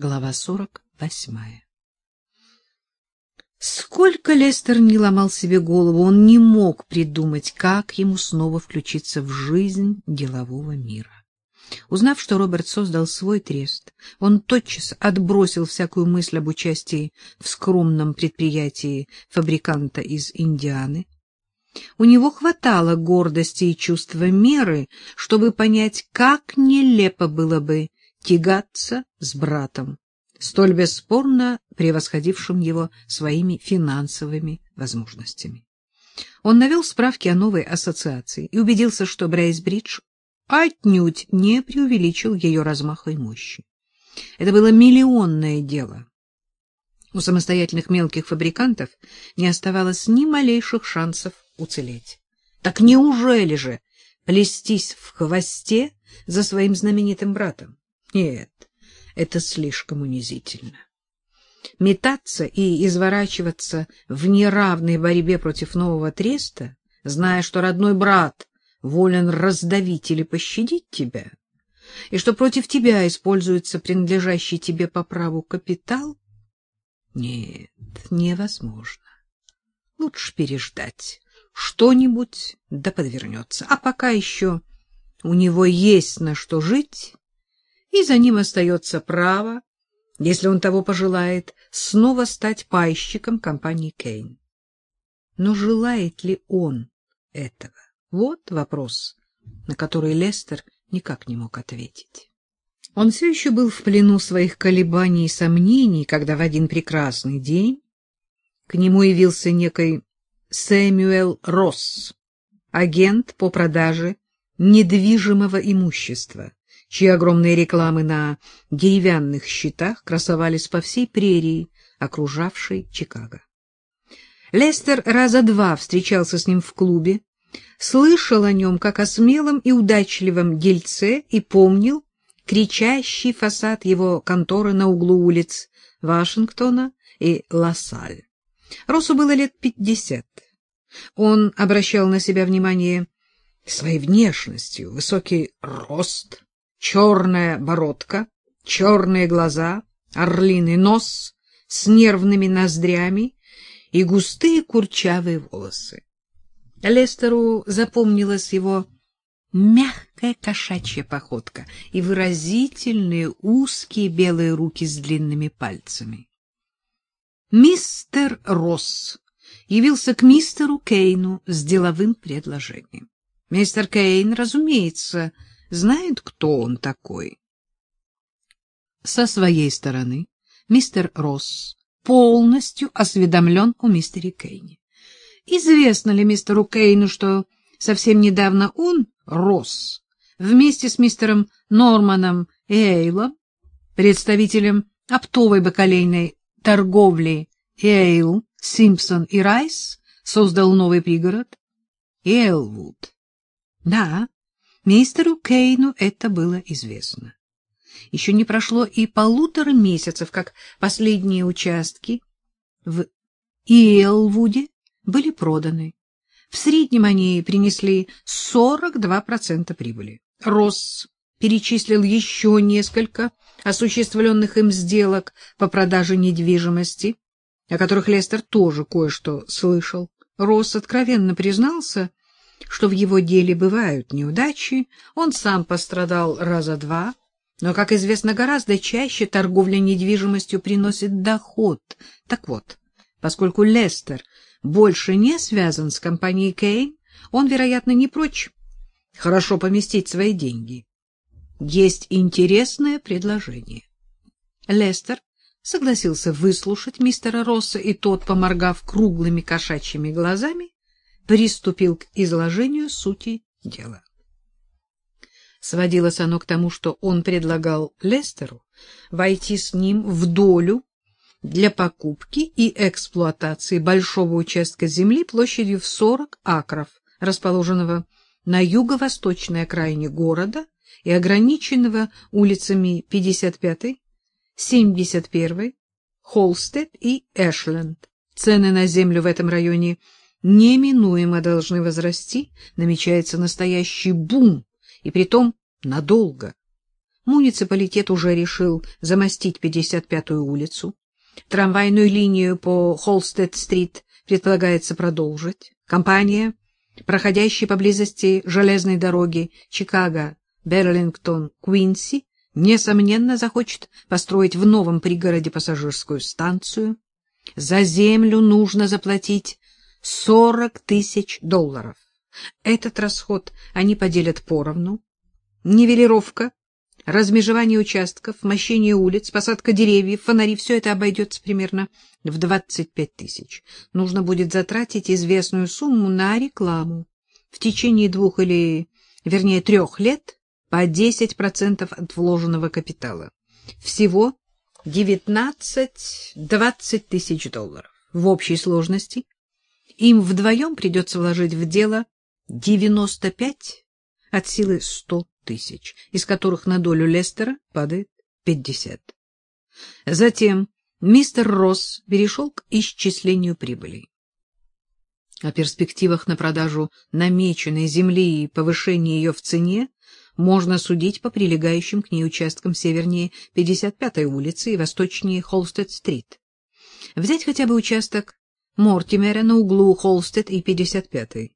Глава сорок восьмая. Сколько Лестер не ломал себе голову, он не мог придумать, как ему снова включиться в жизнь делового мира. Узнав, что Роберт создал свой трест, он тотчас отбросил всякую мысль об участии в скромном предприятии фабриканта из Индианы. У него хватало гордости и чувства меры, чтобы понять, как нелепо было бы тягаться с братом, столь бесспорно превосходившим его своими финансовыми возможностями. Он навел справки о новой ассоциации и убедился, что Брейсбридж отнюдь не преувеличил ее размаха и мощи. Это было миллионное дело. У самостоятельных мелких фабрикантов не оставалось ни малейших шансов уцелеть. Так неужели же плестись в хвосте за своим знаменитым братом? Нет, это слишком унизительно. Метаться и изворачиваться в неравной борьбе против нового треста, зная, что родной брат волен раздавить или пощадить тебя, и что против тебя используется принадлежащий тебе по праву капитал? Нет, невозможно. Лучше переждать. Что-нибудь да подвернется. А пока еще у него есть на что жить, и за ним остается право, если он того пожелает, снова стать пайщиком компании Кейн. Но желает ли он этого? Вот вопрос, на который Лестер никак не мог ответить. Он все еще был в плену своих колебаний и сомнений, когда в один прекрасный день к нему явился некий Сэмюэл Росс, агент по продаже недвижимого имущества чьи огромные рекламы на деревянных щитах красовались по всей прерии, окружавшей Чикаго. Лестер раза два встречался с ним в клубе, слышал о нем как о смелом и удачливом дельце и помнил кричащий фасад его конторы на углу улиц Вашингтона и Лассаль. Россу было лет пятьдесят. Он обращал на себя внимание своей внешностью, высокий рост, черная бородка, черные глаза, орлиный нос с нервными ноздрями и густые курчавые волосы. Лестеру запомнилась его мягкая кошачья походка и выразительные узкие белые руки с длинными пальцами. Мистер Росс явился к мистеру Кейну с деловым предложением. Мистер Кейн, разумеется, знает, кто он такой. Со своей стороны мистер Росс полностью осведомлен о мистере Кейне. Известно ли мистеру Кейну, что совсем недавно он, Росс, вместе с мистером Норманом Эйлом, представителем оптовой бакалейной торговли Эйл, Симпсон и Райс, создал новый пригород Эйлвуд. Да, Мистеру Кейну это было известно. Еще не прошло и полутора месяцев, как последние участки в Иэлвуде были проданы. В среднем они принесли 42% прибыли. Росс перечислил еще несколько осуществленных им сделок по продаже недвижимости, о которых Лестер тоже кое-что слышал. Росс откровенно признался, что в его деле бывают неудачи, он сам пострадал раза два, но, как известно, гораздо чаще торговля недвижимостью приносит доход. Так вот, поскольку Лестер больше не связан с компанией Кейн, он, вероятно, не прочь хорошо поместить свои деньги. Есть интересное предложение. Лестер согласился выслушать мистера Росса, и тот, поморгав круглыми кошачьими глазами, приступил к изложению сути дела. Сводилось оно к тому, что он предлагал Лестеру войти с ним в долю для покупки и эксплуатации большого участка земли площадью в 40 акров, расположенного на юго-восточной окраине города и ограниченного улицами 55-й, 71-й, Холстед и Эшленд. Цены на землю в этом районе – неминуемо должны возрасти, намечается настоящий бум, и притом надолго. Муниципалитет уже решил замостить 55-ю улицу. Трамвайную линию по Холстед-стрит предполагается продолжить. Компания, проходящая поблизости железной дороги Чикаго, Берлингтон, Куинси, несомненно, захочет построить в новом пригороде пассажирскую станцию. За землю нужно заплатить 40 тысяч долларов. Этот расход они поделят поровну. Нивелировка, размежевание участков, мощение улиц, посадка деревьев, фонари — все это обойдется примерно в 25 тысяч. Нужно будет затратить известную сумму на рекламу. В течение двух или, вернее, трех лет по 10% от вложенного капитала. Всего 19-20 тысяч долларов. В общей сложности им вдвоем придется вложить в дело 95 от силы 100 тысяч, из которых на долю Лестера падает 50. Затем мистер Росс перешел к исчислению прибыли. О перспективах на продажу намеченной земли и повышении ее в цене можно судить по прилегающим к ней участкам севернее 55-й улицы и восточнее Холстед-стрит. Взять хотя бы участок Мортимера на углу Холстед и 55-й.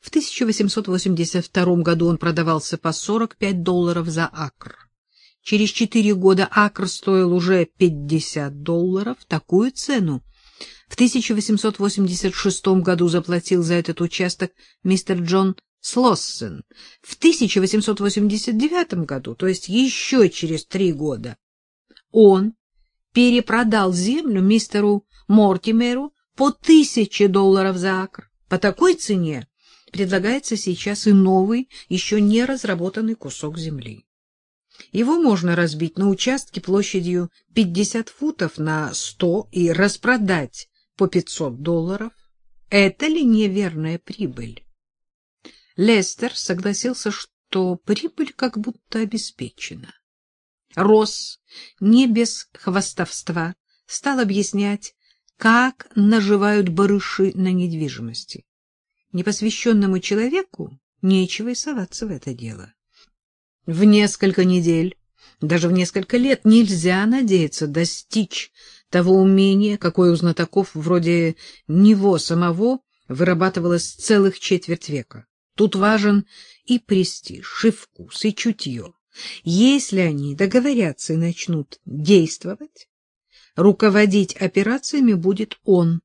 В 1882 году он продавался по 45 долларов за акр. Через четыре года акр стоил уже 50 долларов. Такую цену в 1886 году заплатил за этот участок мистер Джон Слоссен. В 1889 году, то есть еще через три года, он перепродал землю мистеру Мортимеру по тысяче долларов за акр. По такой цене предлагается сейчас и новый, еще не разработанный кусок земли. Его можно разбить на участки площадью 50 футов на 100 и распродать по 500 долларов. Это ли неверная прибыль? Лестер согласился, что прибыль как будто обеспечена. Росс, не без хвастовства, стал объяснять, как наживают барыши на недвижимости. Непосвященному человеку нечего и соваться в это дело. В несколько недель, даже в несколько лет нельзя надеяться достичь того умения, какое у знатоков вроде него самого вырабатывалось целых четверть века. Тут важен и престиж, и вкус, и чутье. Если они договорятся и начнут действовать, руководить операциями будет он.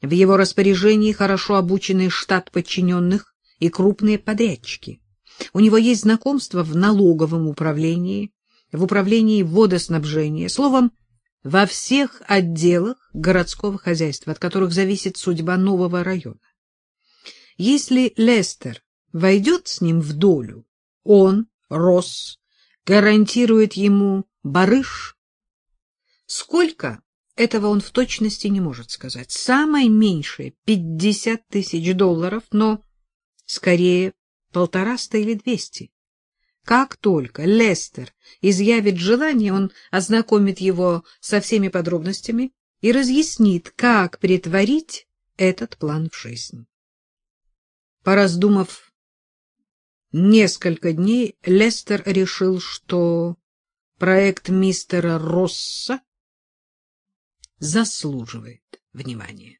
В его распоряжении хорошо обученный штат подчиненных и крупные подрядчики. У него есть знакомство в налоговом управлении, в управлении водоснабжения, словом, во всех отделах городского хозяйства, от которых зависит судьба нового района. Если Лестер войдет с ним в долю, он, Росс, гарантирует ему барыш. Сколько? Этого он в точности не может сказать. Самое меньшее — пятьдесят тысяч долларов, но скорее полтораста или двести. Как только Лестер изъявит желание, он ознакомит его со всеми подробностями и разъяснит, как притворить этот план в жизнь. Пораздумав несколько дней, Лестер решил, что проект мистера Росса заслуживает внимания.